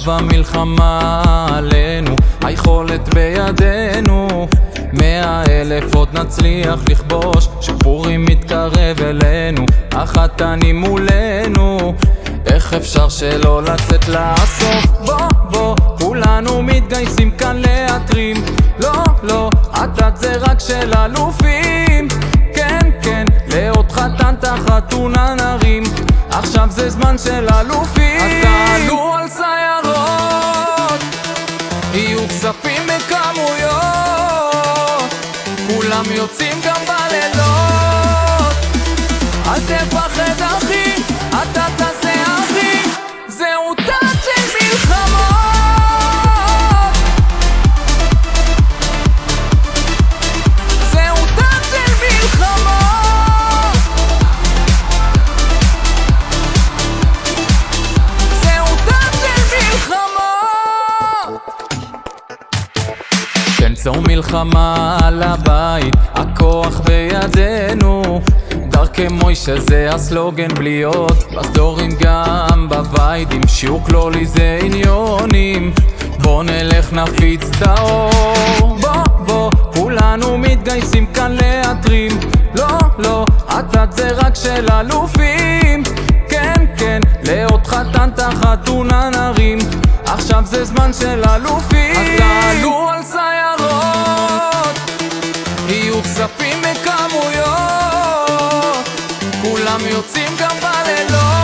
עכשיו המלחמה עלינו, היכולת בידינו. מאה אלף עוד נצליח לכבוש, שפורים מתקרב אלינו, החתני מולנו. איך אפשר שלא לצאת לסוף? בוא בוא, כולנו מתגייסים כאן להתרים. לא לא, הדת זה רק של אלופים. כן כן, לעוד חתן תחת חתונה נרים. עכשיו זה זמן של אלופים. אז תעלו על סיירות, יהיו כספים בכמויות. כולם יוצאים גם בלילות. אל תפחד אחי, אתה תעשה אחי. זהו דת של מלחמות. זו מלחמה על הבית, הכוח בידינו. דרכי מוישה זה הסלוגן בלי אות, בסדורים גם בוויידים, שיעור כלולי זה עניונים. בוא נלך נפיץ את האור, בוא בוא, כולנו מתגייסים כאן להתרים. לא לא, הדת זה רק של אלופים. כן כן, לעוד חתן תחת חתונה נרים. עכשיו זה זמן של אלופים. כולם יוצאים גם בלילות.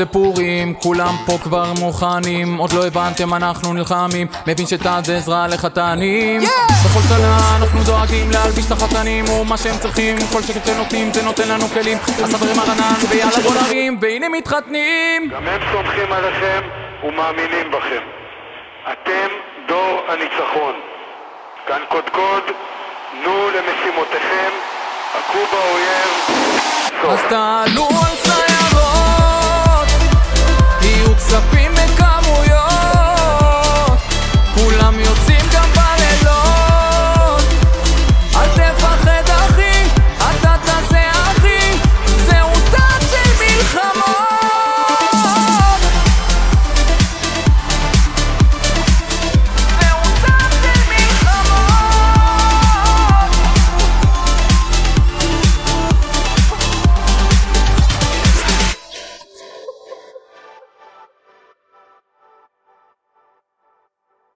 איזה פורים, כולם פה כבר מוכנים עוד לא הבנתם, אנחנו נלחמים. מבין שתת זה עזרה לחתנים. בכל שנה אנחנו דואגים להלביש את החתנים ומה שהם צריכים, כל שקט שנותנים זה נותן לנו כלים. הסברים הרנן ויאללה בוא נרים והנה מתחתנים. גם הם סומכים עליכם ומאמינים בכם. אתם דור הניצחון. כאן קודקוד, נו למשימותיכם, הכו באויב, אז. תעלו על